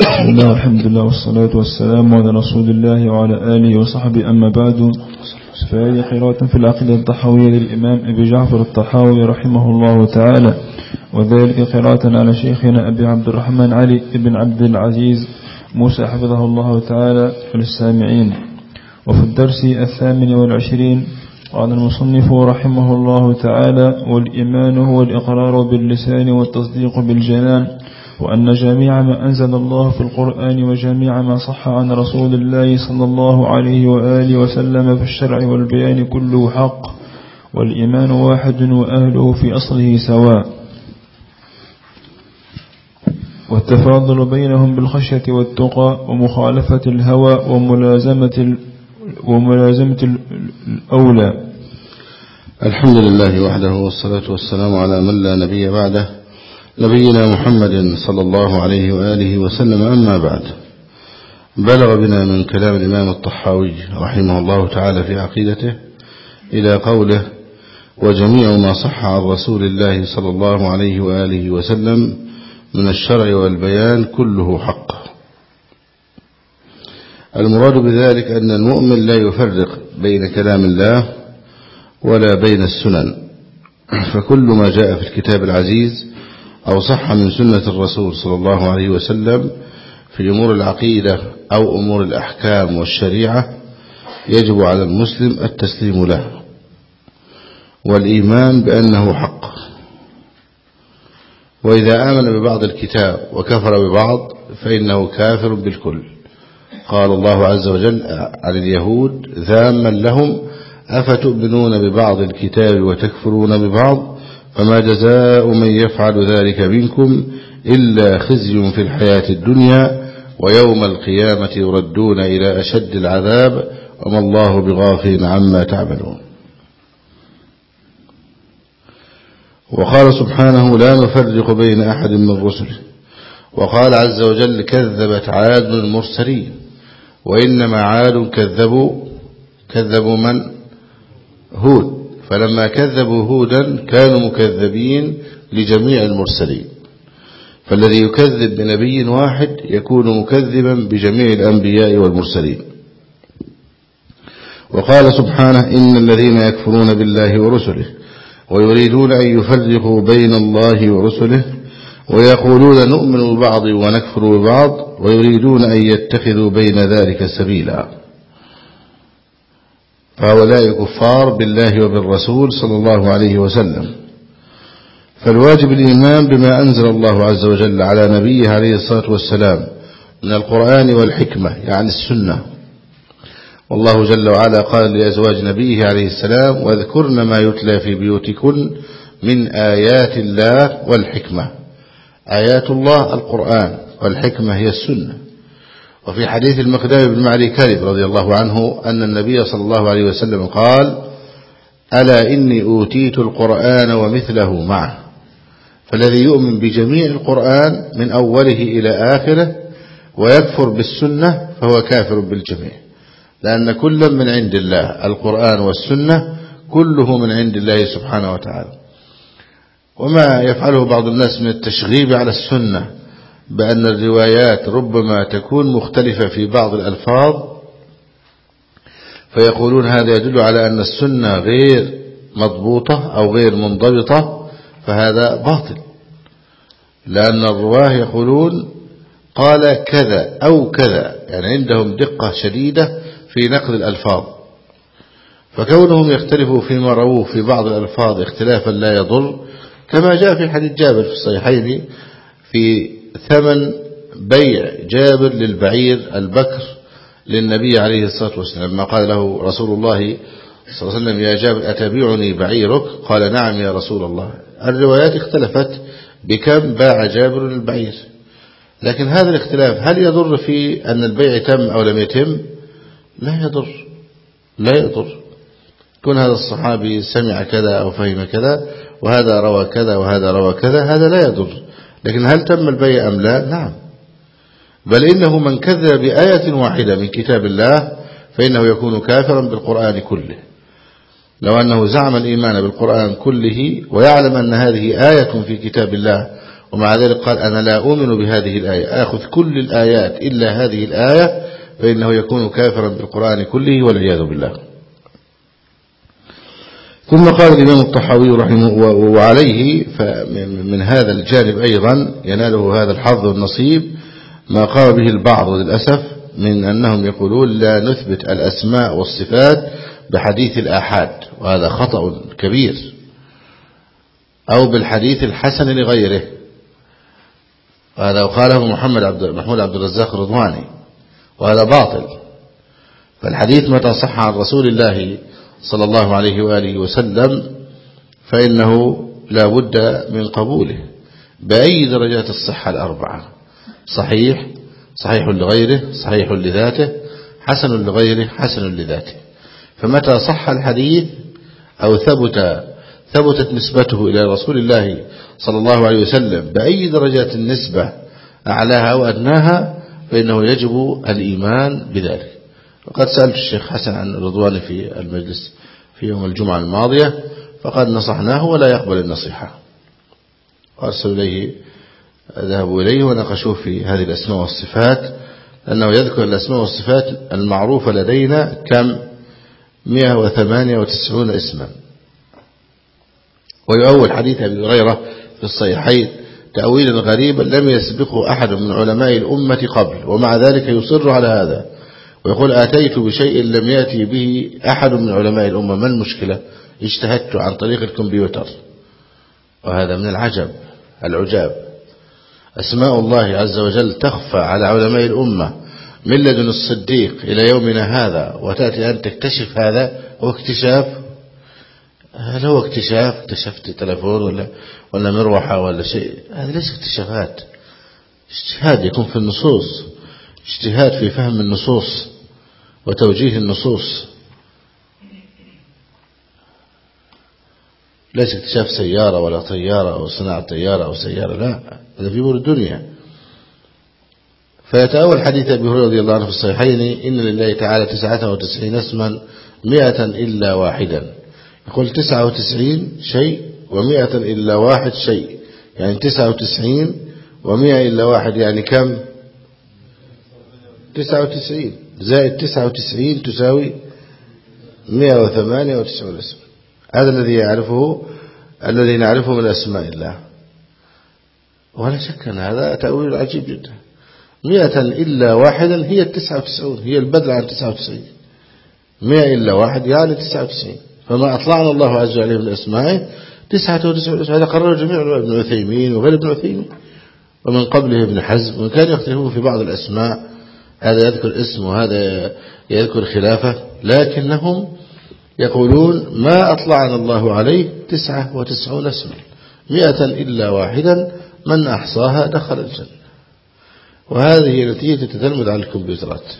بسم الله والحمد لله والصلاة والسلام على رسول الله وعلى آله وصحبه. أما بعد فهذه قراءة في العقيدة الطحاوية للإمام أبي جعفر الطحاوي رحمه الله تعالى وذلك قراءة على شيخنا أبي عبد الرحمن علي بن عبد العزيز موسى حفظه الله تعالى للسامعين وفي الدرس الثامن والعشرين قال المصنف رحمه الله تعالى والإيمان هو الإقرار باللسان والتصديق بالجنان. وأن جميع ما أنزل الله في القرآن وجميع ما صح عن رسول الله صلى الله عليه وآله وسلم في الشرع والبيان كله حق والإيمان واحد وأهله في أصله سواء. والتفاضل بينهم بالخشية والتقى ومخالفة الهوى وملازمة وملازمة الأولى. الحمد لله وحده والصلاة والسلام على من لا نبي بعده. نبينا محمد صلى الله عليه وآله وسلم. أما بعد بلغ بنا من كلام الإمام الطحاوي رحمه الله تعالى في عقيدته إلى قوله وجميع ما صح عن رسول الله صلى الله عليه وآله وسلم من الشرع والبيان كله حق. المراد بذلك أن المؤمن لا يفرق بين كلام الله ولا بين السنن. فكل ما جاء في الكتاب العزيز أو صح من سنة الرسول صلى الله عليه وسلم في أمور العقيدة أو أمور الأحكام والشريعة يجب على المسلم التسليم له. والإيمان بأنه حق. وإذا آمن ببعض الكتاب وكفر ببعض فإنه كافر بالكل. قال الله عز وجل عن اليهود ذاما لهم أفتؤمنون ببعض الكتاب وتكفرون ببعض؟ فما جزاء من يفعل ذلك منكم إلا خزي في الحياة الدنيا ويوم القيامة يردون إلى أشد العذاب وما الله بغافل عما تعملون. وقال سبحانه لا نفرق بين أحد من رسله. وقال عز وجل كذبت عاد المرسلين. وإنما عاد كذبوا كذبوا من؟ هود. فلما كذبوا هودا كانوا مكذبين لجميع المرسلين. فالذي يكذب بنبي واحد يكون مكذبا بجميع الأنبياء والمرسلين. وقال سبحانه إن الذين يكفرون بالله ورسله ويريدون أن يفرقوا بين الله ورسله ويقولون نؤمن ببعض ونكفر ببعض ويريدون أن يتخذوا بين ذلك سبيلا. فهؤلاء كفار بالله وبالرسول صلى الله عليه وسلم. فالواجب الإيمان بما أنزل الله عز وجل على نبيه عليه الصلاة والسلام من القرآن والحكمة يعني السنة. والله جل وعلا قال لأزواج نبيه عليه السلام واذكرن ما يتلى في بيوتكن من آيات الله والحكمة. آيات الله القرآن والحكمة هي السنة. وفي حديث المقدام بن معلي كارب رضي الله عنه أن النبي صلى الله عليه وسلم قال ألا إني أوتيت القرآن ومثله معه. فالذي يؤمن بجميع القرآن من أوله إلى آخره ويكفر بالسنة فهو كافر بالجميع. لأن كل من عند الله القرآن والسنة كله من عند الله سبحانه وتعالى. وما يفعله بعض الناس من التشغيب على السنة بأن الروايات ربما تكون مختلفة في بعض الألفاظ فيقولون هذا يدل على أن السنة غير مضبوطة أو غير منضبطة فهذا باطل. لأن الرواة يقولون قال كذا أو كذا يعني عندهم دقة شديدة في نقل الألفاظ. فكونهم يختلفوا فيما رووه في بعض الألفاظ اختلافا لا يضر كما جاء في حديث جابر في الصحيحين في ثمن بيع جابر للبعير البكر للنبي عليه الصلاة والسلام. ما قال له رسول الله صلى الله عليه وسلم يا جابر أتبيعني بعيرك؟ قال نعم يا رسول الله. الروايات اختلفت بكم باع جابر البعير لكن هذا الاختلاف هل يضر في أن البيع تم أو لم يتم؟ لا يضر. لا يضر. كون هذا الصحابي سمع كذا أو فهم كذا وهذا روى كذا وهذا روى كذا هذا لا يضر. لكن هل تم البيع أم لا؟ نعم. بل إنه من كذب بآية واحدة من كتاب الله فإنه يكون كافرا بالقرآن كله. لو أنه زعم الإيمان بالقرآن كله ويعلم أن هذه آية في كتاب الله ومع ذلك قال أنا لا أؤمن بهذه الآية آخذ كل الآيات إلا هذه الآية فإنه يكون كافرا بالقرآن كله والعياذ بالله. ثم قال الإمام الطحاوي رحمه وعليه من هذا الجانب أيضا يناله هذا الحظ والنصيب ما قام به البعض للأسف من أنهم يقولون لا نثبت الأسماء والصفات بحديث الآحاد وهذا خطأ كبير أو بالحديث الحسن لغيره. وهذا قاله محمد عبد محمود عبد الرزاق الرضواني وهذا باطل. فالحديث متى صح عن رسول الله صلى الله عليه وآله وسلم فإنه لا بد من قبوله بأي درجات الصحة الأربعة. صحيح صحيح لغيره صحيح لذاته حسن لغيره حسن لذاته. فمتى صح الحديث أو ثبت ثبتت نسبته إلى رسول الله صلى الله عليه وسلم بأي درجات النسبة أعلاها وأدناها فإنه يجب الإيمان بذلك. وقد سألت الشيخ حسن عن رضوان في المجلس في يوم الجمعة الماضية فقد نصحناه ولا يقبل النصيحة. وأرسل إليه ذهبوا إليه وناقشوه في هذه الأسماء والصفات لأنه يذكر الأسماء والصفات المعروفة لدينا كم؟ 198 اسما. ويؤول حديث أبي هريرة في الصحيحين تأويلا غريبا لم يسبقه أحد من علماء الأمة قبل ومع ذلك يصر على هذا. ويقول آتيت بشيء لم يأتي به أحد من علماء الأمة ما المشكلة؟ اجتهدت عن طريق الكمبيوتر. وهذا من العجب العجاب. أسماء الله عز وجل تخفى على علماء الأمة من لدن الصديق إلى يومنا هذا وتأتي أن تكتشف هذا. هو اكتشاف؟ هل هو اكتشاف؟ اكتشفت تلفون ولا ولا مروحة ولا شيء؟ هذه ليس اكتشافات. اجتهاد يكون في النصوص. اجتهاد في فهم النصوص. وتوجيه النصوص. ليس اكتشاف سيارة ولا طيارة أو صناعة طيارة أو سيارة لا هذا في أمور الدنيا. فيتأول حديث أبي هريرة رضي الله عنه في الصحيحين إن لله تعالى تسعة وتسعين اسما مئة إلا واحدا. يقول تسعة وتسعين شيء ومئة إلا واحد شيء. يعني تسعة وتسعين ومئة إلا واحد يعني كم؟ تسعة وتسعين. زائد تسعة وتسعين تساوي مئة وثمانية وتسعون اسما هذا الذي يعرفه الذي نعرفه من أسماء الله. ولا شك أن هذا تأويل عجيب جدا. مئة إلا واحدا هي التسعة وتسعون هي البدل عن تسعة وتسعين. مئة إلا واحد يعني تسعة وتسعين. فما أطلعنا الله عز وجل من أسمائه تسعة وتسعون هذا قرر جميع ابن عثيمين وغير ابن عثيمين ومن قبله ابن حزم وكان يختلفون في بعض الأسماء. هذا يذكر اسم وهذا يذكر خلافة لكنهم يقولون ما أطلعنا الله عليه تسعة وتسعون اسما مئة إلا واحدا من أحصاها دخل الجنة. وهذه نتيجة تتلمذ على الكمبيوترات.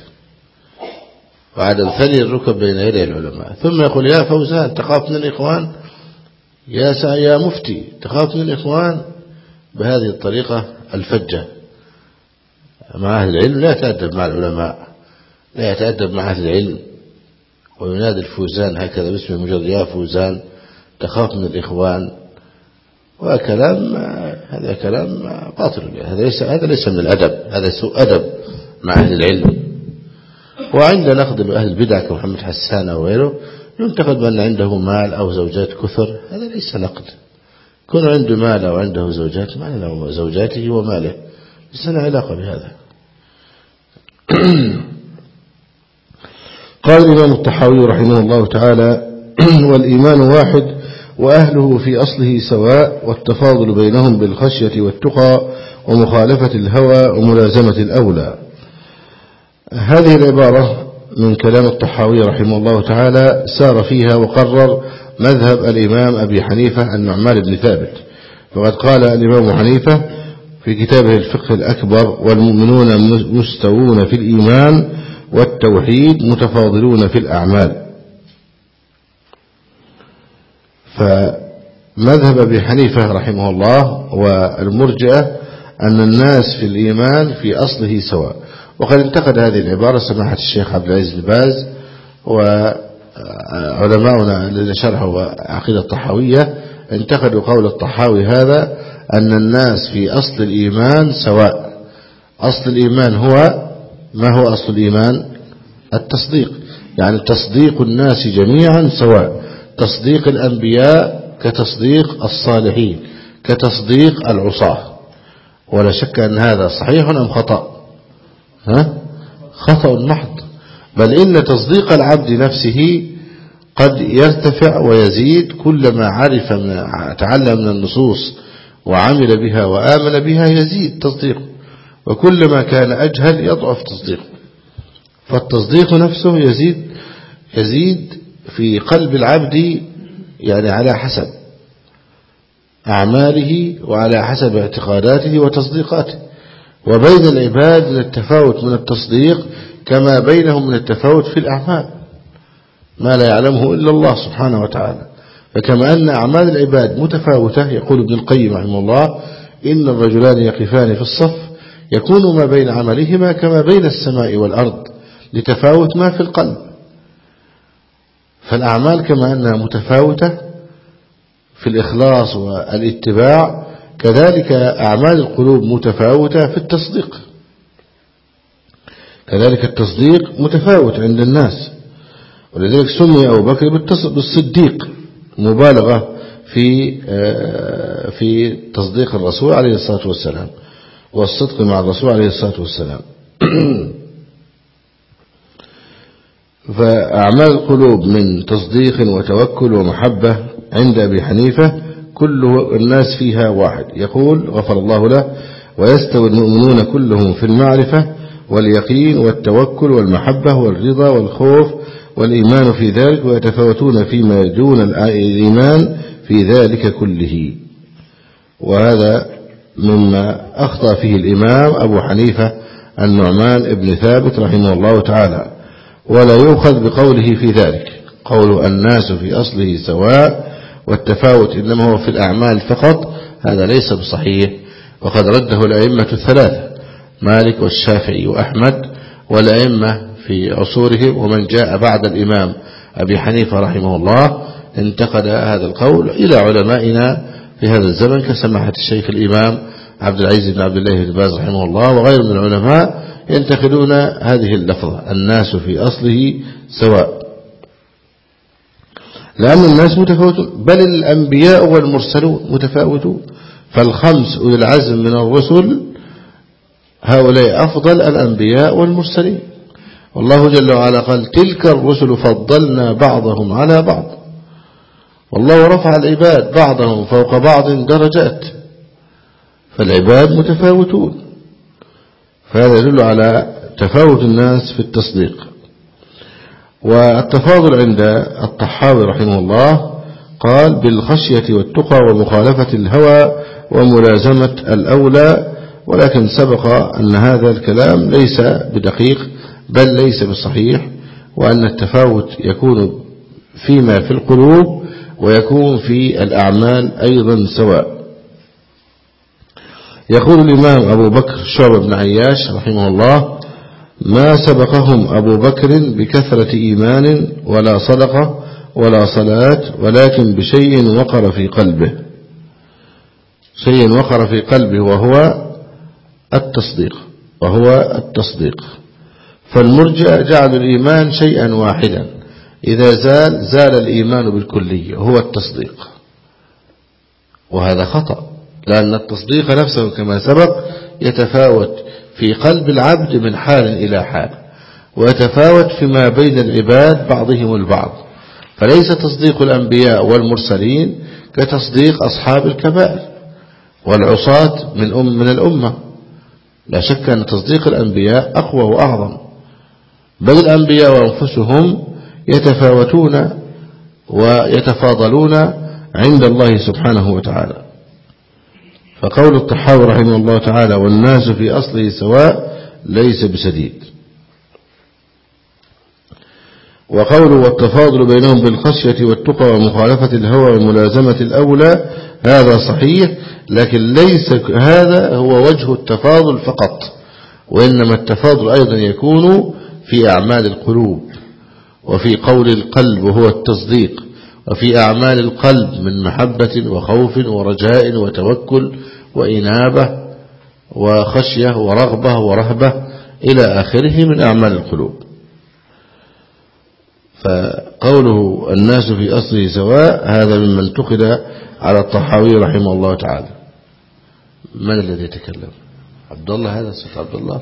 وعدم ثني الركب بين يدي العلماء. ثم يقول يا فوزان تخاف من الإخوان؟ يا يا مفتي تخاف من الإخوان؟ بهذه الطريقة الفجة. مع أهل العلم لا يتأدب مع العلماء لا يتأدب مع أهل العلم. وينادي الفوزان هكذا باسم مجرد يا فوزان تخاف من الإخوان. وكلام هذا كلام باطل هذا ليس هذا ليس من الأدب هذا سوء أدب مع أهل العلم. وعند نقد أهل البدع كمحمد حسان أو غيره ينتقد بأن عنده مال أو زوجات كثر هذا ليس نقد. كون عنده مال أو عنده زوجات ما له زوجاته وماله. ليس علاقة بهذا. قال الإمام الطحاوي رحمه الله تعالى والإيمان واحد وأهله في أصله سواء والتفاضل بينهم بالخشية والتقى ومخالفة الهوى وملازمة الأولى. هذه العبارة من كلام الطحاوي رحمه الله تعالى سار فيها وقرر مذهب الإمام أبي حنيفة النعمان بن ثابت. فقد قال الإمام حنيفة في كتابه الفقه الأكبر والمؤمنون مستوون في الإيمان والتوحيد متفاضلون في الأعمال. فمذهب أبي حنيفة رحمه الله والمرجئة أن الناس في الإيمان في أصله سواء. وقد انتقد هذه العبارة سماحة الشيخ عبد العزيز الباز وعلماؤنا الذين شرحوا عقيدة الطحاوية انتقدوا قول الطحاوي هذا أن الناس في أصل الإيمان سواء أصل الإيمان هو ما هو أصل الإيمان؟ التصديق. يعني تصديق الناس جميعا سواء تصديق الأنبياء كتصديق الصالحين كتصديق العصاة. ولا شك أن هذا صحيح أم خطأ؟ ها؟ خطأ محض بل إن تصديق العبد نفسه قد يرتفع ويزيد كلما عرف من تعلم من النصوص وعمل بها وآمن بها يزيد تصديقه وكلما كان أجهل يضعف تصديقه فالتصديق نفسه يزيد يزيد في قلب العبد يعني على حسب أعماله وعلى حسب اعتقاداته وتصديقاته. وبين العباد من التفاوت من التصديق كما بينهم من التفاوت في الأعمال. ما لا يعلمه إلا الله سبحانه وتعالى. فكما أن أعمال العباد متفاوتة يقول ابن القيم رحمه الله إن الرجلان يقفان في الصف يكون ما بين عملهما كما بين السماء والأرض لتفاوت ما في القلب. فالأعمال كما أنها متفاوتة في الإخلاص والاتباع كذلك أعمال القلوب متفاوتة في التصديق. كذلك التصديق متفاوت عند الناس ولذلك سمي أبو بكر بالصديق. مبالغة في آه، في تصديق الرسول عليه الصلاة والسلام والصدق مع الرسول عليه الصلاة والسلام. فأعمال القلوب من تصديق وتوكل ومحبة عند أبي حنيفة كل الناس فيها واحد. يقول غفر الله له ويستوي المؤمنون كلهم في المعرفة واليقين والتوكل والمحبة والرضا والخوف والإيمان في ذلك ويتفاوتون فيما دون الإيمان في ذلك كله. وهذا مما أخطأ فيه الإمام أبو حنيفة النعمان ابن ثابت رحمه الله تعالى. ولا يؤخذ بقوله في ذلك قول الناس في أصله سواء والتفاوت إنما هو في الأعمال فقط هذا ليس بصحيح. وقد رده الأئمة الثلاثة مالك والشافعي وأحمد والأئمة في عصورهم ومن جاء بعد الإمام أبي حنيفة رحمه الله انتقد هذا القول إلى علمائنا في هذا الزمن كسماحة الشيخ الإمام عبد العزيز بن عبد الله بن باز رحمه الله وغير من العلماء ينتقدون هذه اللفظة الناس في أصله سواء. لأن الناس متفاوتون بل الأنبياء والمرسلون متفاوتون. فالخمس أولي العزم من الرسل هؤلاء أفضل الأنبياء والمرسلين. والله جل وعلا قال تلك الرسل فضلنا بعضهم على بعض. والله رفع العباد بعضهم فوق بعض درجات. فالعباد متفاوتون. فهذا يدل على تفاوت الناس في التصديق. والتفاضل عند الطحاوي رحمه الله قال بالخشية والتقى ومخالفة الهوى وملازمة الأولى ولكن سبق أن هذا الكلام ليس بدقيق بل ليس بصحيح وأن التفاوت يكون فيما في القلوب ويكون في الأعمال أيضا سواء. يقول الإمام أبو بكر شعب بن عياش رحمه الله ما سبقهم أبو بكر بكثرة إيمان ولا صدقة ولا صلاة ولكن بشيء وقر في قلبه. شيء وقر في قلبه وهو التصديق وهو التصديق. فالمرجع جعل الإيمان شيئا واحدا. إذا زال زال الإيمان بالكلية هو التصديق. وهذا خطأ لأن التصديق نفسه كما سبق يتفاوت في قلب العبد من حال إلى حال ويتفاوت فيما بين العباد بعضهم البعض. فليس تصديق الأنبياء والمرسلين كتصديق أصحاب الكبائر والعصاة من أم من الأمة. لا شك أن تصديق الأنبياء أقوى وأعظم. بل الأنبياء أنفسهم يتفاوتون ويتفاضلون عند الله سبحانه وتعالى. فقول الطحاوي رحمه الله تعالى والناس في أصله سواء ليس بسديد وقوله والتفاضل بينهم بالخشية والتقى ومخالفة الهوى وملازمة الأولى هذا صحيح لكن ليس هذا هو وجه التفاضل فقط وإنما التفاضل أيضا يكون في أعمال القلوب وفي قول القلب وهو التصديق وفي أعمال القلب من محبة وخوف ورجاء وتوكل وإنابة وخشية ورغبة ورهبة إلى آخره من أعمال القلوب. فقوله الناس في أصله سواء هذا مما انتقد على الطحاوي رحمه الله تعالى. من الذي يتكلم؟ عبد الله هذا صوت عبد الله.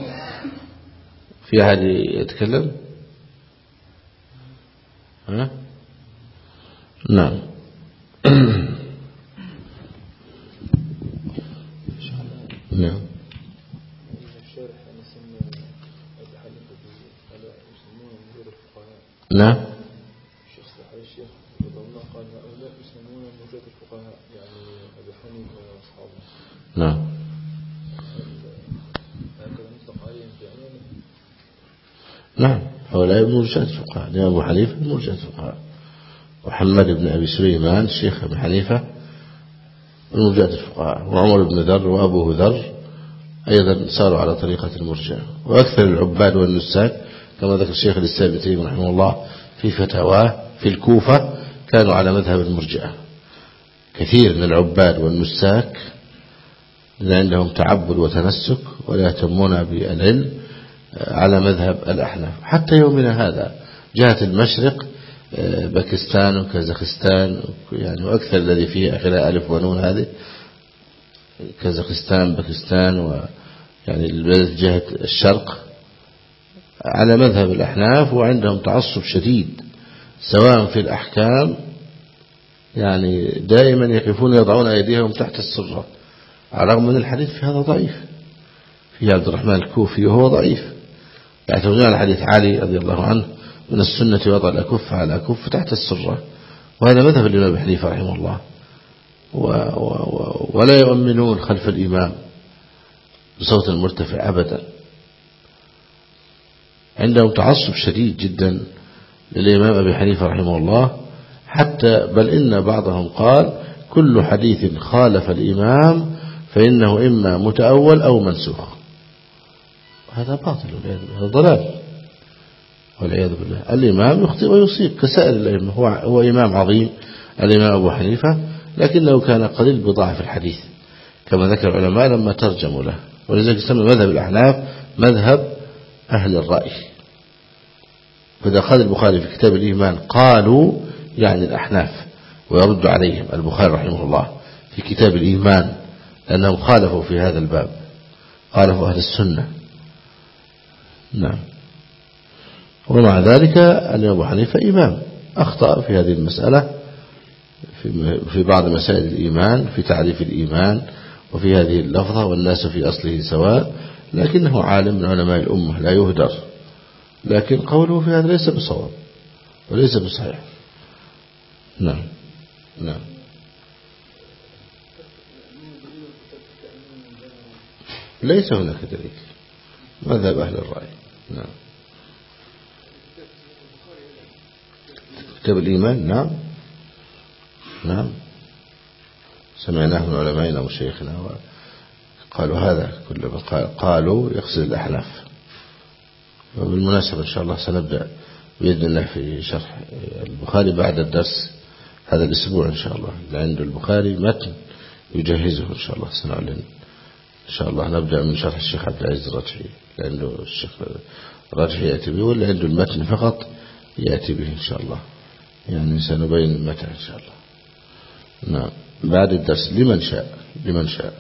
في أحد يتكلم؟ ها؟ نعم. نعم. نعم. الشيخ الشيخ قال هؤلاء يسمون الفقهاء يعني أبي حنيفة وأصحابه نعم. نعم هؤلاء مرجعة الفقهاء الإمام حنيفة مرجعة الفقهاء وحماد بن أبي سليمان الشيخ أبي حنيفة من مرجعة الفقهاء وعمر بن ذر وأبوه ذر أيضا ساروا على طريقة المرجع. وأكثر العباد والنساك كما ذكر الشيخ الإسلام ابن تيمية رحمه الله في فتاواه في الكوفة كانوا على مذهب المرجئة كثير من العباد والنساك عندهم تعبد وتنسك ولا يهتمون بالعلم على مذهب الأحناف. حتى يومنا هذا جهة المشرق باكستان وكازاخستان يعني وأكثر الذي فيه آخرها ألف ونون هذه. كازاخستان باكستان ويعني جهة الشرق. على مذهب الأحناف وعندهم تعصب شديد سواء في الأحكام يعني دائما يقفون يضعون أيديهم تحت السرة على الرغم من الحديث في هذا ضعيف. في عبد الرحمن الكوفي وهو ضعيف. يعتمدون على حديث علي رضي الله عنه من السنة وضع الأكف على الأكف تحت السرة. وهذا مذهب الإمام حنيفة رحمه الله. و و ولا يؤمنون خلف الإمام بصوت مرتفع أبدا. عندهم تعصب شديد جدا للإمام أبي حنيفة رحمه الله حتى بل إن بعضهم قال كل حديث خالف الإمام فإنه إما متأول أو منسوخ. هذا باطل هذا ضلال والعياذ بالله. الإمام يخطئ ويصيب كسائر الأئمة هو, هو إمام عظيم الإمام أبو حنيفة لكنه كان قليل بضاعف الحديث. كما ذكر العلماء لما ترجموا له. ولذلك يسمى مذهب الأحناف مذهب أهل الرأي. فإذا قال البخاري في كتاب الإيمان قالوا يعني الأحناف ويرد عليهم البخاري رحمه الله في كتاب الإيمان لأنهم خالفوا في هذا الباب. خالفوا أهل السنة. نعم. ومع ذلك الإمام أبو حنيفة إمام. أخطأ في هذه المسألة في بعض مسائل الإيمان في تعريف الإيمان وفي هذه اللفظة والناس في أصله سواء لكنه عالم من علماء الأمة لا يهدر. لكن قوله في هذا ليس بصواب وليس بصحيح. نعم. نعم. ليس هناك دليل مذهب أهل الرأي. نعم. كتاب الإيمان؟ نعم. نعم. سمعناه من علمائنا وشيخنا قالوا هذا كل قالوا يقصد الأحناف. وبالمناسبة إن شاء الله سنبدأ بإذن الله في شرح البخاري بعد الدرس هذا الأسبوع إن شاء الله. اللي عنده البخاري متن يجهزه إن شاء الله. سنعلن. إن شاء الله نبدأ من شرح الشيخ عبد العزيز الرجحي عنده الشيخ الرجحي يأتي به واللي عنده المتن فقط يأتي به إن شاء الله. يعني سنبين المتن إن شاء الله. نعم. بعد الدرس لمن شاء؟ لمن شاء.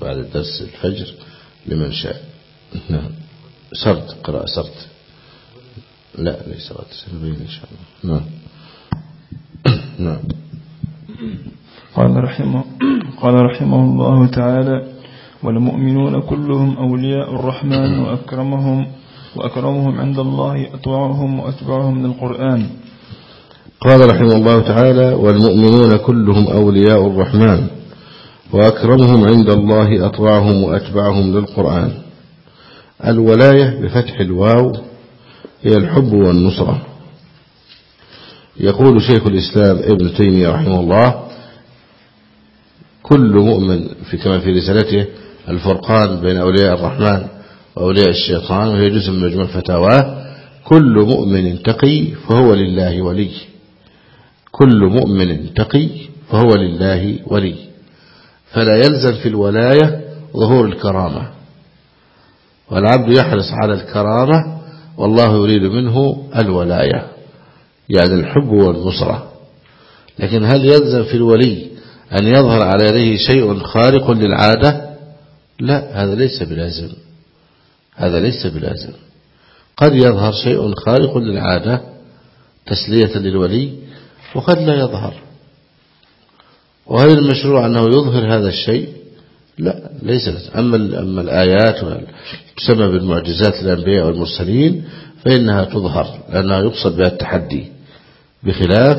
بعد الدرس الفجر لمن شاء. نعم. سرد قراءة سرد. لا ليس رد سنبين إن شاء الله. نعم. نعم. قال رحمه, قال رحمه الله تعالى والمؤمنون كلهم أولياء الرحمن وأكرمهم وأكرمهم عند الله أطوعهم وأتبعهم من القرآن. قال رحمه الله تعالى والمؤمنون كلهم أولياء الرحمن وأكرمهم عند الله أطوعهم وأتبعهم للقرآن الولاية بفتح الواو هي الحب والنصرة. يقول شيخ الإسلام ابن تيمية رحمه الله كل مؤمن في كما في رسالته الفرقان بين أولياء الرحمن وأولياء الشيطان وهي جزء من مجموع فتاواه كل مؤمن تقي فهو لله ولي. كل مؤمن تقي فهو لله ولي. فلا يلزم في الولاية ظهور الكرامة. والعبد يحرص على الكرامة والله يريد منه الولاية. يعني الحب والنصرة. لكن هل يلزم في الولي أن يظهر على يديه شيء خارق للعادة؟ لا هذا ليس بلازم. هذا ليس بلازم. قد يظهر شيء خارق للعادة تسلية للولي وقد لا يظهر. وهل المشروع أنه يظهر هذا الشيء؟ لا ليس. أما, أما الآيات تسمى بالمعجزات الأنبياء والمرسلين فإنها تظهر لأنها يقصد بها التحدي بخلاف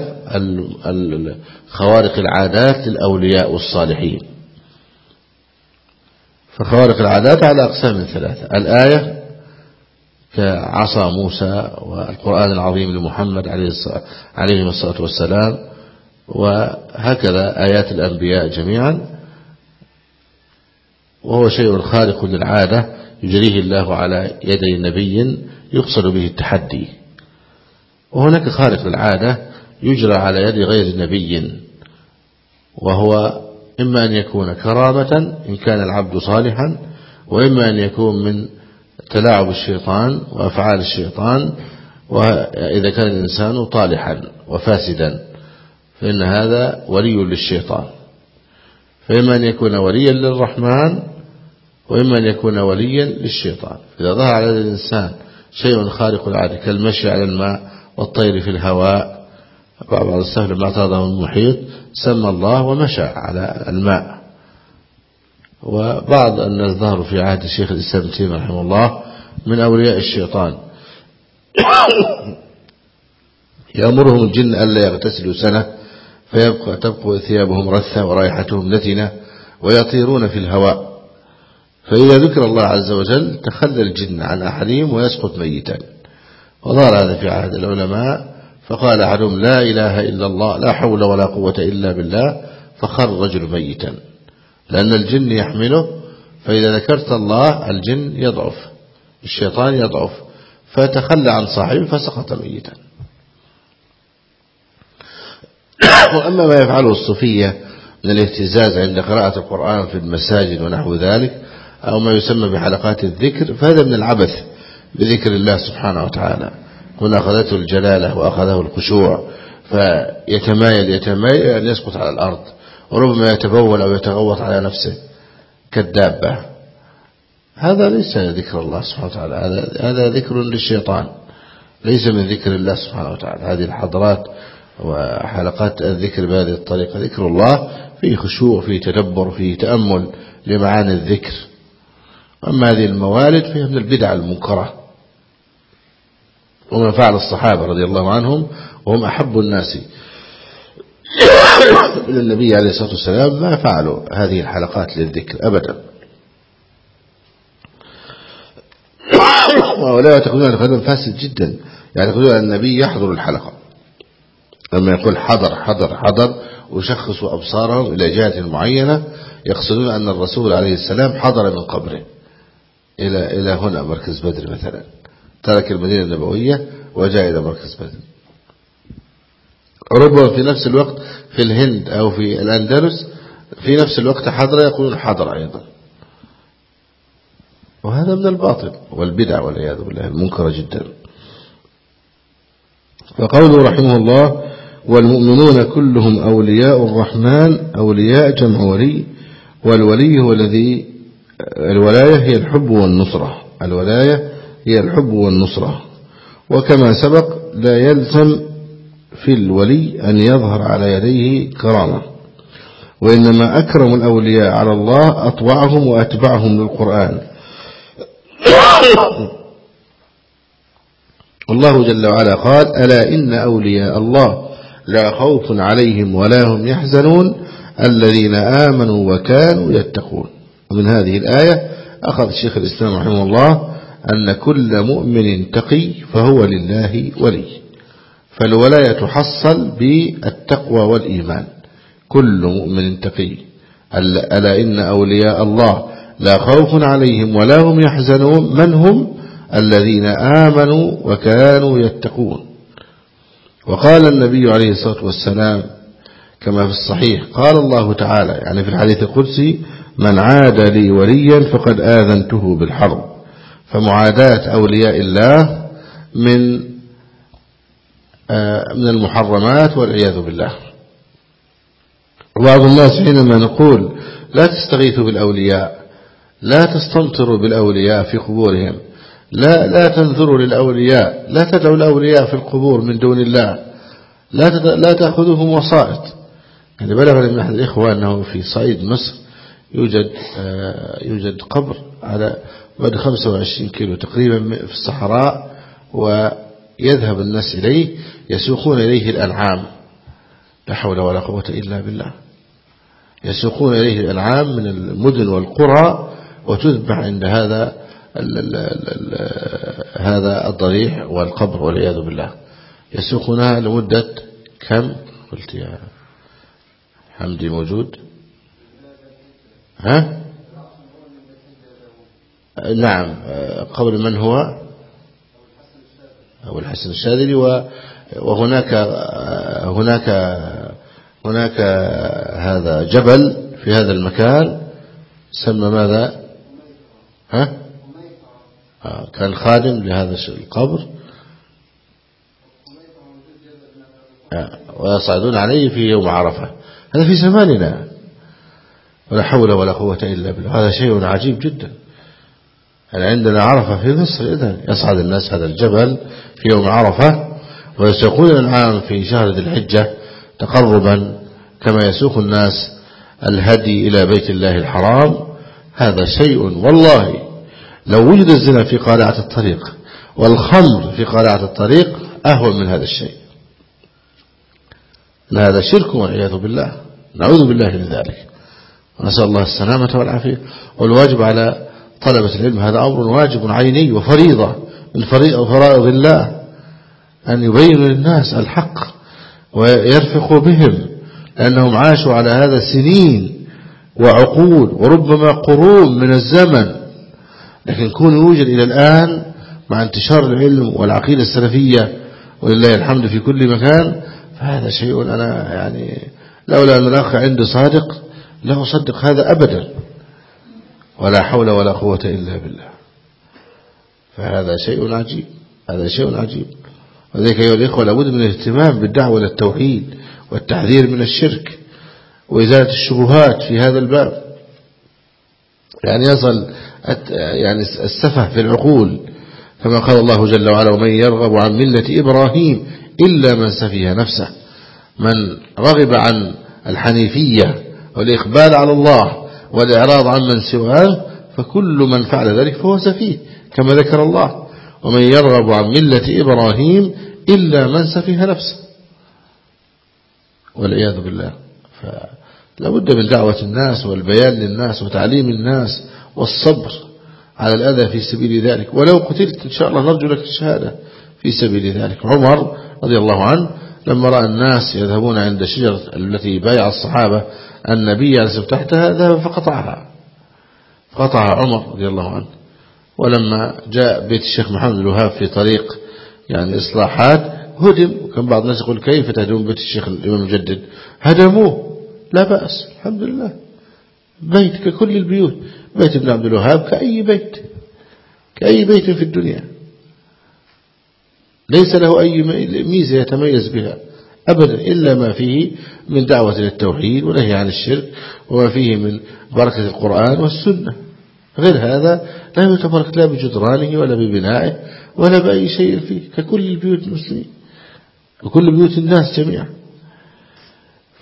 خوارق العادات للأولياء والصالحين. فخوارق العادات على أقسام ثلاثة. الآية كعصا موسى والقرآن العظيم لمحمد عليه الصلاة والسلام وهكذا آيات الأنبياء جميعا. وهو شيء خارق للعادة يجريه الله على يدي نبي يقصد به التحدي. وهناك خارق للعادة يجرى على يد غير نبي وهو إما أن يكون كرامة إن كان العبد صالحا وإما أن يكون من تلاعب الشيطان وأفعال الشيطان وإذا كان الإنسان طالحا وفاسدا فإن هذا ولي للشيطان. فإما أن يكون وليا للرحمن وإما أن يكون وليا للشيطان. إذا ظهر على الإنسان شيء خارق العادة كالمشي على الماء والطير في الهواء بعض السهل ما اعترضه المحيط سمى الله ومشى على الماء. وبعض الناس ظهروا في عهد الشيخ الإسلام تيمية رحمه الله من أولياء الشيطان. يأمرهم الجن ألا يغتسلوا سنة فيبقى تبقى ثيابهم رثة ورائحتهم نتنة ويطيرون في الهواء. فإذا ذكر الله عز وجل تخلى الجن عن أحدهم ويسقط ميتا. وظهر هذا في عهد العلماء فقال أحدهم لا إله إلا الله لا حول ولا قوة إلا بالله فخر الرجل ميتا. لأن الجن يحمله فإذا ذكرت الله الجن يضعف الشيطان يضعف. فتخلى عن صاحبه فسقط ميتا. وأما ما يفعله الصوفية من الاهتزاز عند قراءة القرآن في المساجد ونحو ذلك أو ما يسمى بحلقات الذكر فهذا من العبث بذكر الله سبحانه وتعالى. هنا أخذته الجلالة وأخذه الخشوع فيتمايل يتمايل يسقط على الأرض وربما يتبول أو يتغوط على نفسه كالدابة. هذا ليس ذكر الله سبحانه وتعالى هذا, هذا ذكر للشيطان ليس من ذكر الله سبحانه وتعالى. هذه الحضرات وحلقات الذكر بهذه الطريقة ذكر الله فيه خشوع فيه تدبر فيه تأمل لمعاني الذكر. أما هذه الموالد فهي من البدع المنكرة. وما فعل الصحابة رضي الله عنهم وهم أحب الناس إلى النبي عليه الصلاة والسلام ما فعلوا هذه الحلقات للذكر أبدا. ولا يعتقدون أن هذا فاسد جدا. يعتقدون أن النبي يحضر الحلقة. لما يقول حضر حضر حضر ويشخصوا أبصارهم إلى جهة معينة يقصدون أن الرسول عليه السلام حضر من قبره. إلى إلى هنا مركز بدر مثلا. ترك المدينة النبوية وجاء إلى مركز بدر ربما في نفس الوقت في الهند أو في الأندلس في نفس الوقت حضر يقولون حضر أيضا. وهذا من الباطل والبدع والعياذ بالله المنكرة جدا. فقوله رحمه الله والمؤمنون كلهم أولياء الرحمن أولياء جمع ولي والولي هو الذي الولاية هي الحب والنصرة. الولاية هي الحب والنصرة. وكما سبق لا يلزم في الولي أن يظهر على يديه كرامة وإنما أكرم الأولياء على الله أطوعهم وأتبعهم للقرآن. والله جل وعلا قال ألا إن أولياء الله لا خوف عليهم ولا هم يحزنون الذين آمنوا وكانوا يتقون. ومن هذه الآية أخذ الشيخ الإسلام رحمه الله أن كل مؤمن تقي فهو لله ولي. فالولاية تحصل بالتقوى والإيمان. كل مؤمن تقي. ألا إن أولياء الله لا خوف عليهم ولا هم يحزنون. من هم؟ الذين آمنوا وكانوا يتقون. وقال النبي عليه الصلاة والسلام كما في الصحيح قال الله تعالى يعني في الحديث القدسي من عاد لي وليا فقد آذنته بالحرب. فمعاداة أولياء الله من آه، من المحرمات والعياذ بالله. بعض الناس حينما نقول لا تستغيثوا بالأولياء لا تستمطروا بالأولياء في قبورهم لا لا تنذروا للأولياء لا تدعوا الأولياء في القبور من دون الله لا لا تأخذوهم وسائط. يعني بلغ من أحد الإخوة أنه في صعيد مصر يوجد آه، يوجد قبر على بعد 25 كيلو تقريبا في الصحراء ويذهب الناس إليه يسوقون إليه الأنعام. لا حول ولا قوة إلا بالله. يسوقون إليه الأنعام من المدن والقرى وتذبح عند هذا ال ال ال هذا الضريح والقبر والعياذ بالله. يسوقونها لمدة كم؟ قلت يا حمدي موجود. ها؟ نعم قبل من هو؟ أبو الحسن الشاذلي وهناك هناك هناك هذا جبل في هذا المكان سمى ماذا؟ ها؟ آه، كان خادم لهذا القبر. آه، ويصعدون عليه في يوم عرفة. هذا في زماننا. ولا حول ولا قوة إلا بالله. هذا شيء عجيب جدا. يعني عندنا عرفة في مصر إذن يصعد الناس هذا الجبل في يوم عرفة ويسوقون العام في شهر ذي الحجة تقربا كما يسوق الناس الهدي إلى بيت الله الحرام. هذا شيء والله لو وجد الزنا في قارعة الطريق والخمر في قارعة الطريق أهون من هذا الشيء. هذا شرك والعياذ بالله. نعوذ بالله من ذلك. ونسأل الله السلامة والعافية. والواجب على طلبة العلم هذا أمر واجب عيني وفريضة من فرائض الله أن يبينوا للناس الحق ويرفقوا بهم لأنهم عاشوا على هذا سنين وعقود وربما قرون من الزمن. لكن كون يوجد إلى الآن مع انتشار العلم والعقيدة السلفية ولله الحمد في كل مكان فهذا شيء أنا يعني لولا أن الأخ عندي صادق لا أصدق هذا أبدا. ولا حول ولا قوة إلا بالله. فهذا شيء عجيب. هذا شيء عجيب. وذلك أيها الإخوة لابد من الاهتمام بالدعوة للتوحيد والتحذير من الشرك وإزالة الشبهات في هذا الباب. يعني يصل يعني السفه في العقول كما قال الله جل وعلا ومن يرغب عن ملة إبراهيم إلا من سفيه نفسه. من رغب عن الحنيفية والإقبال على الله والإعراض عن من سواه فكل من فعل ذلك فهو سفيه كما ذكر الله. ومن يرغب عن ملة إبراهيم إلا من سفيه نفسه. والعياذ بالله. فلا بد من دعوة الناس والبيان للناس وتعليم الناس والصبر على الأذى في سبيل ذلك. ولو قتلت إن شاء الله نرجو لك الشهادة في سبيل ذلك. عمر رضي الله عنه لما رأى الناس يذهبون عند الشجرة التي بايع الصحابة النبي الصلاة تحتها ذهب فقطعها. قطع عمر رضي الله عنه. ولما جاء بيت الشيخ محمد الوهاب في طريق يعني إصلاحات هدم. وكان بعض الناس يقول كيف تهدمون بيت الشيخ الإمام المجدد؟ هدموه. لا بأس الحمد لله. بيت ككل البيوت. بيت ابن عبد الوهاب كأي بيت. كأي بيت في الدنيا. ليس له أي ميزة يتميز بها. أبدا إلا ما فيه من دعوة للتوحيد ونهي عن الشرك وما فيه من بركة القرآن والسنة. غير هذا لا يتبرك لا بجدرانه ولا ببنائه ولا بأي شيء فيه ككل البيوت المسلمين وكل بيوت الناس جميعا.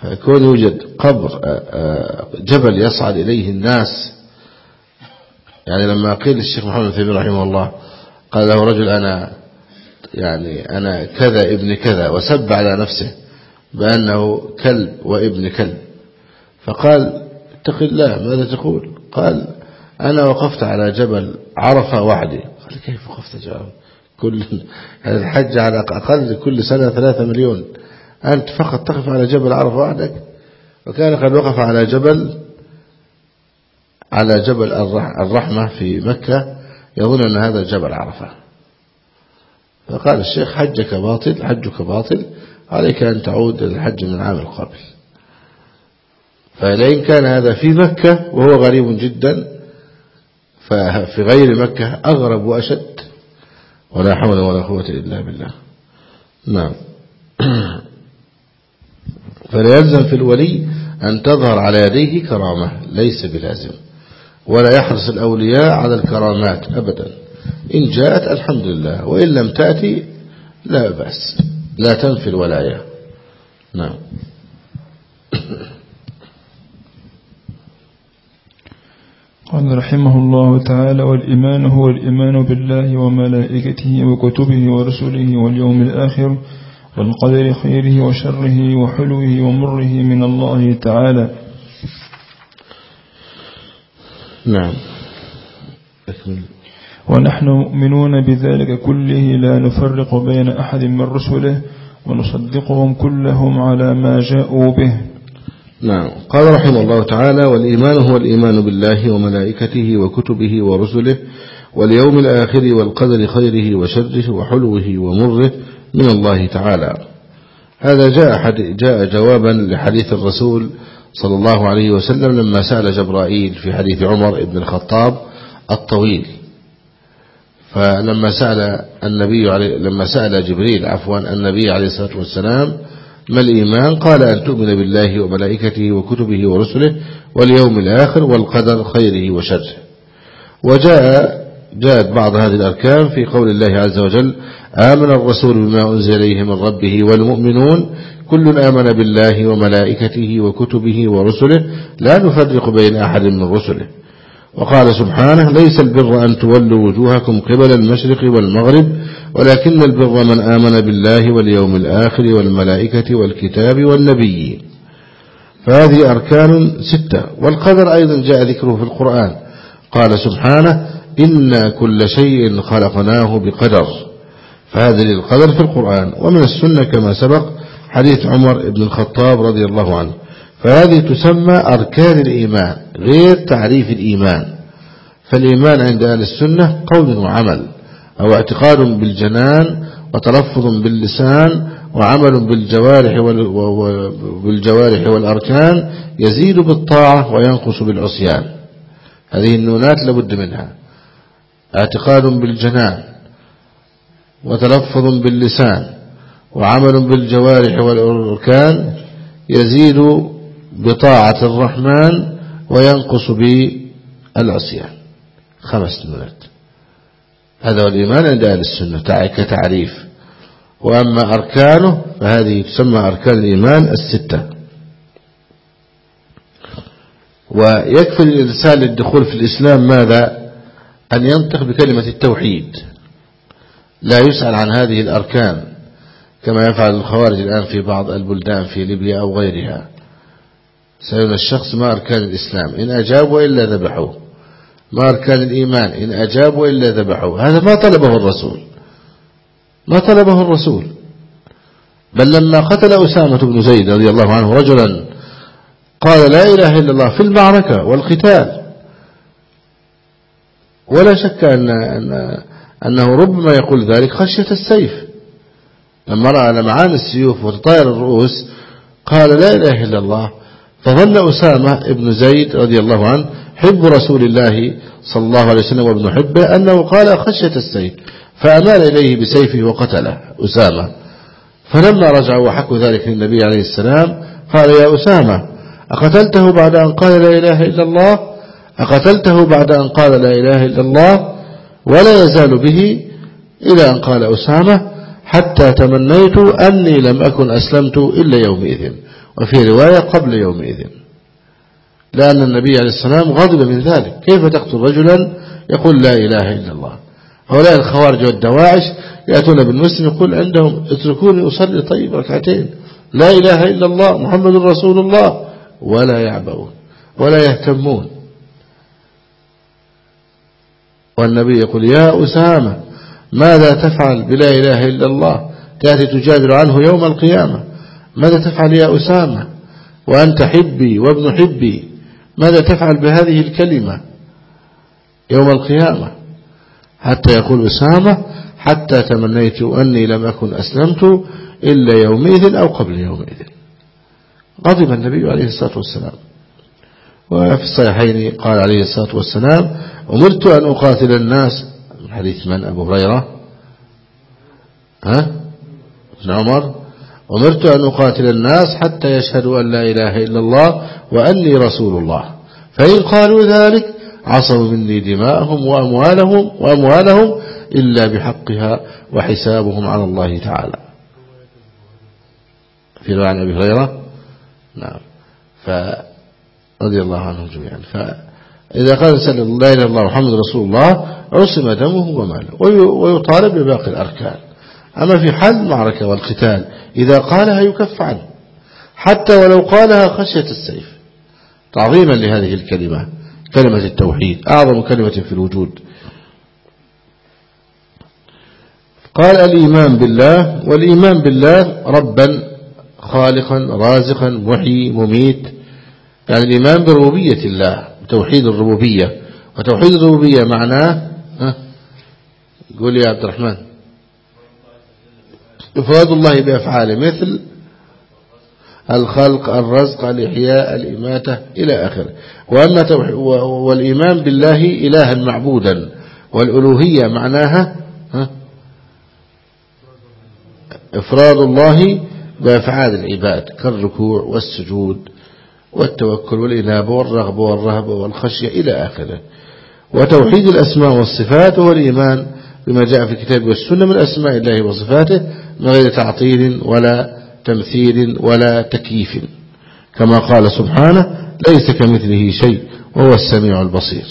فيكون يوجد قبر آه، آه، جبل يصعد إليه الناس يعني لما قيل للشيخ محمد ثيمين رحمه الله قال له رجل أنا يعني أنا كذا ابن كذا وسب على نفسه بأنه كلب وابن كلب. فقال اتق الله ماذا تقول؟ قال أنا وقفت على جبل عرفة وحدي قال كيف وقفت جبل؟ كل الحج على أقل كل سنة ثلاثة مليون. أنت فقط تقف على جبل عرفة وحدك وكان قد وقف على جبل على جبل الرحمة في مكة يظن أن هذا جبل عرفة. فقال الشيخ حجك باطل حجك باطل عليك أن تعود للحج من العام القابل. فلئن كان هذا في مكة وهو غريب جدا ففي غير مكة أغرب وأشد. ولا حول ولا قوة إلا بالله. نعم. فلا يلزم في الولي أن تظهر على يديه كرامة ليس بلازم. ولا يحرص الأولياء على الكرامات أبدا. إن جاءت الحمد لله وإن لم تأتي لا بأس لا تنفي الولاية. نعم. قال رحمه الله تعالى والإيمان هو الإيمان بالله وملائكته وكتبه ورسله واليوم الآخر والقدر خيره وشره وحلوه ومره من الله تعالى. نعم. ونحن مؤمنون بذلك كله لا نفرق بين أحد من رسله ونصدقهم كلهم على ما جاءوا به. نعم. قال رحمه الله تعالى والإيمان هو الإيمان بالله وملائكته وكتبه ورسله واليوم الآخر والقدر خيره وشره وحلوه ومره من الله تعالى. هذا جاء, جاء جوابا لحديث الرسول صلى الله عليه وسلم لما سأل جبرائيل في حديث عمر بن الخطاب الطويل. فلما سأل النبي عليه لما سأل جبريل عفوا النبي عليه الصلاة والسلام ما الإيمان؟ قال أن تؤمن بالله وملائكته وكتبه ورسله واليوم الآخر والقدر خيره وشره. وجاء جاءت بعض هذه الأركان في قول الله عز وجل آمن الرسول بما أنزل إليه من ربه والمؤمنون كل آمن بالله وملائكته وكتبه ورسله لا نفرق بين أحد من رسله. وقال سبحانه ليس البر أن تولوا وجوهكم قبل المشرق والمغرب ولكن البر من آمن بالله واليوم الآخر والملائكة والكتاب والنبيين فهذه أركان ستة والقدر أيضا جاء ذكره في القرآن. قال سبحانه إنا كل شيء خلقناه بقدر. فهذا للقدر في القرآن. ومن السنة كما سبق حديث عمر بن الخطاب رضي الله عنه. فهذه تسمى أركان الإيمان غير تعريف الإيمان. فالإيمان عند أهل السنة قول وعمل أو اعتقاد بالجنان وتلفظ باللسان وعمل بالجوارح بالجوارح والأركان يزيد بالطاعة وينقص بالعصيان. هذه النونات لابد منها. اعتقاد بالجنان وتلفظ باللسان وعمل بالجوارح والأركان يزيد بطاعة الرحمن وينقص بالعصيان. خمس نونات هذا هو الإيمان عند أهل السنة كتعريف. وأما أركانه فهذه تسمى أركان الإيمان الستة. ويكفي الإنسان للدخول في الإسلام ماذا؟ أن ينطق بكلمة التوحيد. لا يسأل عن هذه الأركان كما يفعل الخوارج الآن في بعض البلدان في ليبيا أو غيرها. سألون الشخص ما أركان الإسلام. إن أجابوا إلا ذبحوه. ما أركان الإيمان. إن أجابوا إلا ذبحوه. هذا ما طلبه الرسول. ما طلبه الرسول. بل لما قتل أسامة بن زيد رضي الله عنه رجلا قال لا إله إلا الله في المعركة والقتال. ولا شك أن أنه ربما يقول ذلك خشية السيف. لما رأى لمعان السيوف وتطاير الرؤوس قال لا إله إلا الله. فظن أسامة ابن زيد رضي الله عنه حب رسول الله صلى الله عليه وسلم وابن حبه أنه قال خشية السيف فأمال إليه بسيفه وقتله أسامة. فلما رجعوا وحكوا ذلك للنبي عليه السلام قال يا أسامة أقتلته بعد أن قال لا إله إلا الله؟ أقتلته بعد أن قال لا إله إلا الله؟ ولا يزال به إلى أن قال أسامة حتى تمنيت أني لم أكن أسلمت إلا يومئذ. وفي رواية قبل يومئذ. لأن النبي عليه السلام غضب من ذلك. كيف تقتل رجلا يقول لا إله إلا الله؟ هؤلاء الخوارج والدواعش يأتون بالمسلم يقول عندهم اتركوني أصلي طيب ركعتين. لا إله إلا الله محمد رسول الله. ولا يعبؤون ولا يهتمون. والنبي يقول يا أسامة ماذا تفعل بلا إله إلا الله؟ تأتي تجادل عنه يوم القيامة. ماذا تفعل يا أسامة؟ وأنت حبي وابن حبي. ماذا تفعل بهذه الكلمة يوم القيامة؟ حتى يقول أسامة حتى تمنيت أني لم أكن أسلمت إلا يومئذ أو قبل يومئذ. غضب النبي عليه الصلاة والسلام. وفي الصحيحين قال عليه الصلاة والسلام أمرت أن أقاتل الناس. حديث من؟ أبو هريرة. ها؟ ابن عمر. أمرت أن أقاتل الناس حتى يشهدوا أن لا إله إلا الله وأني رسول الله. فإن قالوا ذلك عصوا مني دماءهم وأموالهم وأموالهم إلا بحقها وحسابهم على الله تعالى. في رواية أبي هريرة نعم فرضي الله عنهم جميعا. فإذا قال سأل الله إلا الله محمد رسول الله عصم دمه وماله ويطالب بباقي الأركان. أما في حال المعركة والقتال إذا قالها يكف عنه. حتى ولو قالها خشية السيف. تعظيما لهذه الكلمة كلمة التوحيد أعظم كلمة في الوجود. قال الإيمان بالله والإيمان بالله ربا خالقا رازقا محيي مميت. يعني الإيمان بربوبية الله توحيد الربوبية. وتوحيد الربوبية معناه قول يا عبد الرحمن إفراد الله بأفعاله مثل الخلق الرزق الإحياء الإماتة إلى آخره. وأما والإيمان بالله إلها معبودا والألوهية معناها إفراد الله بأفعال العباد كالركوع والسجود والتوكل والإنابة والرغبة والرهبة والخشية إلى آخره. وتوحيد الأسماء والصفات هو الإيمان بما جاء في الكتاب والسنة من أسماء الله وصفاته من غير تعطيل ولا تمثيل ولا تكييف. كما قال سبحانه ليس كمثله شيء وهو السميع البصير.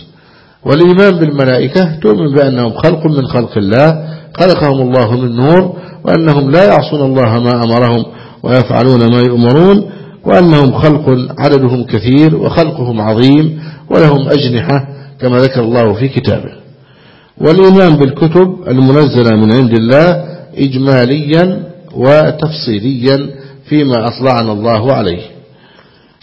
والإيمان بالملائكة تؤمن بأنهم خلق من خلق الله خلقهم الله من نور وأنهم لا يعصون الله ما أمرهم ويفعلون ما يؤمرون وأنهم خلق عددهم كثير وخلقهم عظيم ولهم أجنحة كما ذكر الله في كتابه. والإيمان بالكتب المنزلة من عند الله إجماليا وتفصيليا فيما أطلعنا الله عليه.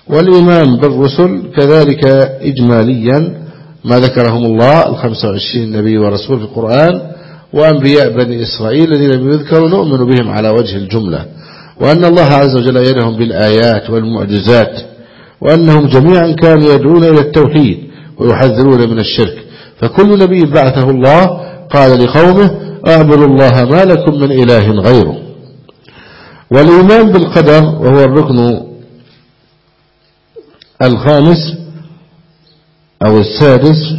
والإيمان بالرسل كذلك إجماليا ما ذكرهم الله الخمسة وعشرين نبي ورسول في القرآن وأنبياء بني إسرائيل الذين لم يذكروا نؤمن بهم على وجه الجملة. وأن الله عز وجل يدهم بالآيات والمعجزات وأنهم جميعا كانوا يدعون إلى التوحيد ويحذرون من الشرك. فكل نبي بعثه الله قال لقومه اعبدوا الله ما لكم من إله غيره. والإيمان بالقدر وهو الركن الخامس أو السادس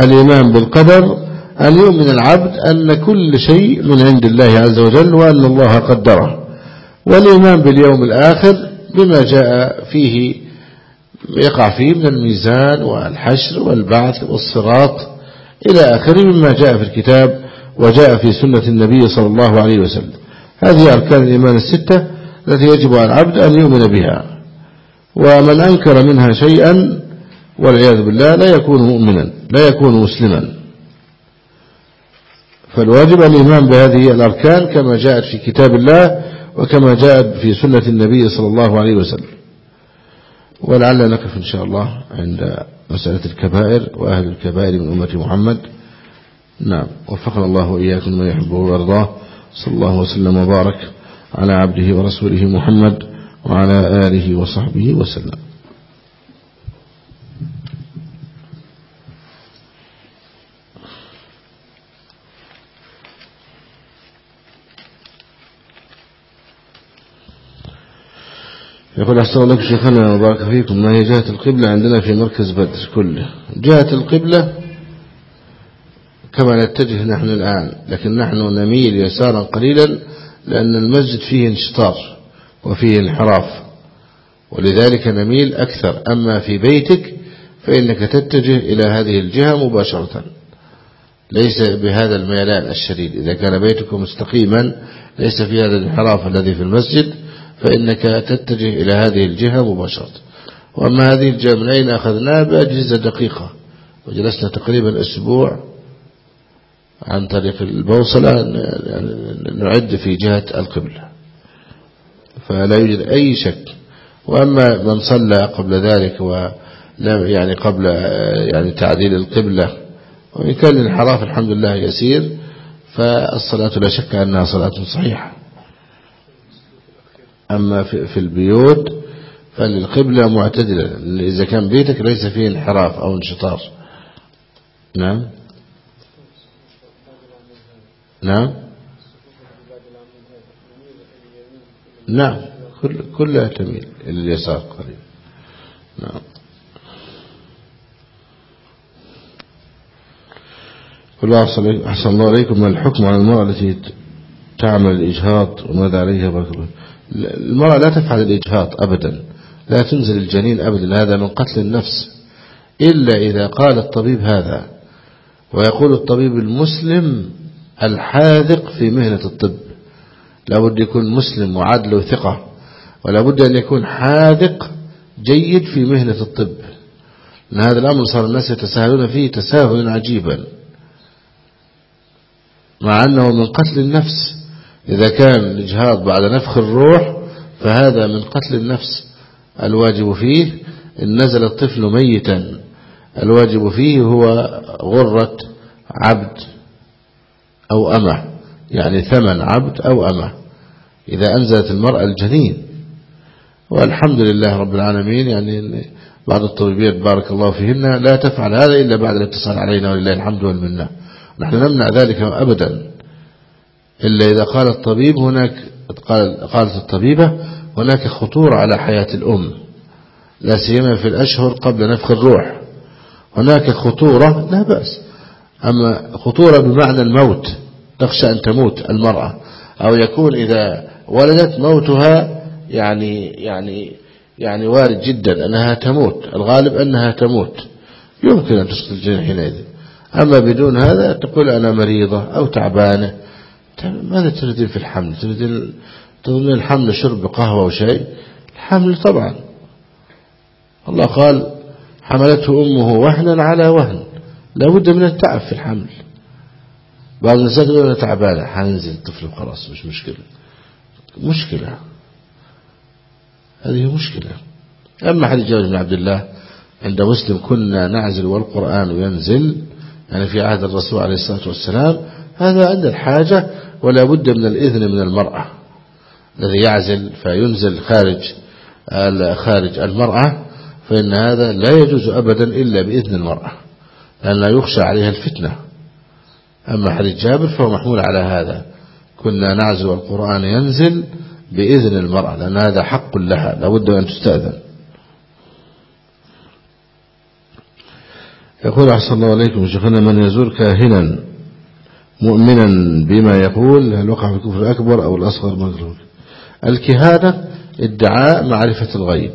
الإيمان بالقدر. أن يؤمن العبد أن كل شيء من عند الله عز وجل وأن الله قدره. والإيمان باليوم الآخر بما جاء فيه يقع فيه من الميزان والحشر والبعث والصراط إلى آخره مما جاء في الكتاب. وجاء في سنة النبي صلى الله عليه وسلم. هذه أركان الإيمان الستة التي يجب على العبد أن يؤمن بها. ومن أنكر منها شيئا والعياذ بالله لا يكون مؤمنا لا يكون مسلما. فالواجب الإيمان بهذه الأركان كما جاءت في كتاب الله وكما جاءت في سنة النبي صلى الله عليه وسلم. ولعل نقف إن شاء الله عند مسألة الكبائر وأهل الكبائر من أمة محمد. نعم. وفقنا الله وإياكم ما يحبه ويرضاه. صلى الله وسلم وبارك على عبده ورسوله محمد وعلى آله وصحبه وسلم. يقول أحسن الله شيخنا وبارك فيكم. ما هي جهة القبلة عندنا في مركز بدر كله؟ جهة القبلة كما نتجه نحن الآن لكن نحن نميل يسارا قليلا لأن المسجد فيه انشطار وفيه انحراف ولذلك نميل أكثر. أما في بيتك فإنك تتجه إلى هذه الجهة مباشرة. ليس بهذا الميلان الشديد. إذا كان بيتك مستقيما ليس في هذا الانحراف الذي في المسجد فإنك تتجه إلى هذه الجهة مباشرة. وأما هذه الجهة من أين أخذناها؟ بأجهزة دقيقة. وجلسنا تقريبا أسبوع. عن طريق البوصلة نعد في جهة القبلة. فلا يوجد أي شك. وأما من صلى قبل ذلك ولم يعني قبل يعني تعديل القبلة وإن كان الانحراف الحمد لله يسير فالصلاة لا شك أنها صلاة صحيحة. أما في البيوت فالقبلة معتدلة. إذا كان بيتك ليس فيه انحراف أو انشطار. نعم؟ نعم. نعم. كل كلها تميل إلى اليسار قريب. نعم. كل أحسن الله عليكم ما الحكم على المرأة التي تعمل الإجهاض وماذا عليها؟ بارك الله المرأة لا تفعل الإجهاض أبدا. لا تنزل الجنين أبدا. هذا من قتل النفس. إلا إذا قال الطبيب هذا. ويقول الطبيب المسلم الحاذق في مهنة الطب. لابد يكون مسلم وعدل وثقة ولابد أن يكون حاذق جيد في مهنة الطب. لأن هذا الأمر صار الناس يتساهلون فيه تساهلا عجيبا. مع أنه من قتل النفس إذا كان الإجهاض بعد نفخ الروح فهذا من قتل النفس الواجب فيه. إن نزل الطفل ميتا الواجب فيه هو غرة عبد. أو أمة يعني ثمن عبد أو أمة. إذا أنزلت المرأة الجنين. والحمد لله رب العالمين يعني بعض الطبيبيات بارك الله فيهن لا تفعل هذا إلا بعد الاتصال علينا ولله الحمد والمنة. نحن نمنع ذلك أبدا. إلا إذا قال الطبيب هناك قال قالت الطبيبة هناك خطورة على حياة الأم. لا سيما في الأشهر قبل نفخ الروح. هناك خطورة لا بأس. أما خطورة بمعنى الموت تخشى أن تموت المرأة أو يكون إذا ولدت موتها يعني يعني يعني وارد جدا أنها تموت الغالب أنها تموت. يمكن أن تسقط الجنين حينئذ. أما بدون هذا تقول أنا مريضة أو تعبانة. ماذا تريدين في الحمل؟ تريدين تظن الحمل شرب قهوة وشيء الحمل طبعا. الله قال حملته أمه وهنا على وهن. لابد من التعب في الحمل. بعض النساء تقول أنا تعبانة حننزل الطفل وخلاص مش مشكلة. مشكلة. هذه مشكلة. أما حديث جابر بن عبد الله عند مسلم كنا نعزل والقرآن ينزل يعني في عهد الرسول عليه الصلاة والسلام هذا عند الحاجة ولا بد من الإذن من المرأة. الذي يعزل فينزل خارج خارج المرأة فإن هذا لا يجوز أبدا إلا بإذن المرأة. لأن لا يخشى عليها الفتنة. أما حديث جابر فهو محمول على هذا. كنا نعزل والقرآن ينزل بإذن المرأة لأن هذا حق لها لابد أن تستأذن. يقول أحسن الله عليكم شيخنا من يزور كاهنا مؤمنا بما يقول هل وقع في الكفر الأكبر أو الأصغر؟ مكروه الكهانة ادعاء معرفة الغيب.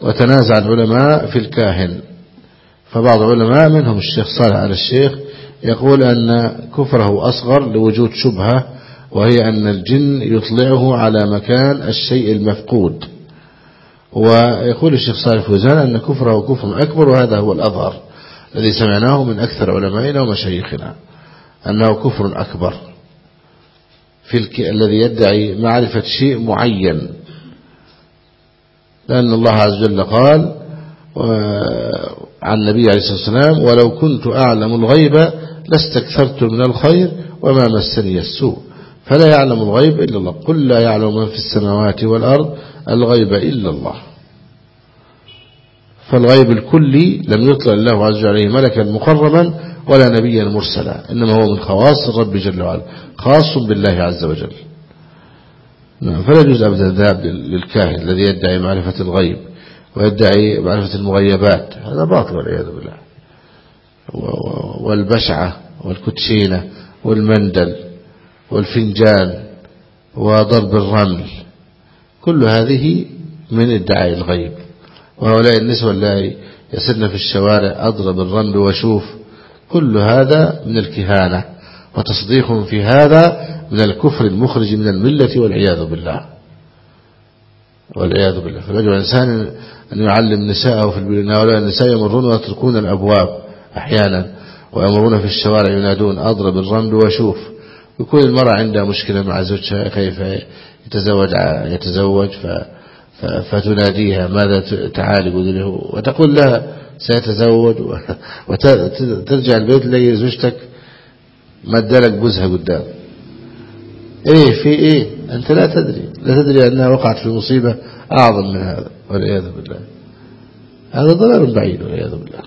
وتنازع العلماء في الكاهن. فبعض العلماء منهم الشيخ صالح على الشيخ يقول أن كفره أصغر لوجود شبهة وهي أن الجن يطلعه على مكان الشيء المفقود. ويقول الشيخ صالح فوزان أن كفره كفر أكبر وهذا هو الأظهر الذي سمعناه من أكثر علمائنا ومشايخنا أنه كفر أكبر في الك... الذي يدعي معرفة شيء معين. لأن الله عز وجل قال عن النبي عليه الصلاة والسلام ولو كنت أعلم الغيب لاستكثرت من الخير وما مسني السوء. فلا يعلم الغيب إلا الله. قل لا يعلم من في السماوات والأرض الغيب إلا الله. فالغيب الكلي لم يطلع الله عز وجل عليه ملكا مقربا ولا نبيا مرسلا إنما هو من خواص الرب جل وعلا خاص بالله عز وجل. نعم فلا يجوز أبدا الذهاب للكاهن الذي يدعي معرفة الغيب. ويدعي معرفة المغيبات. هذا باطل والعياذ بالله. والبشعة والكتشينة والمندل والفنجان وضرب الرمل. كل هذه من ادعاء الغيب. وهؤلاء النسوة اللي يسرن في الشوارع أضرب الرمل وشوف كل هذا من الكهانة وتصديق في هذا من الكفر المخرج من الملة والعياذ بالله. والعياذ بالله. فيجب الإنسان أن يعلم نساءه في البلد هؤلاء النساء يمرون ويتركون الأبواب أحيانا ويمرون في الشوارع ينادون أضرب الرمل وشوف. يكون المرأة عندها مشكلة مع زوجها كيف يتزوج يتزوج ف فتناديها ماذا تعالي وتقول لها سيتزوج وترجع البيت تلاقي زوجتك مدلك جوزها قدام. إيه في إيه؟ أنت لا تدري لا تدري أنها وقعت في مصيبة أعظم من هذا والعياذ بالله. هذا ضلال بعيد والعياذ بالله.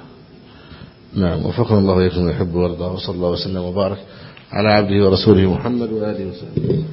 نعم وفقنا الله وإياكم ويحب ويرضى وصلى الله وسلم وبارك على عبده ورسوله محمد وآله وسلم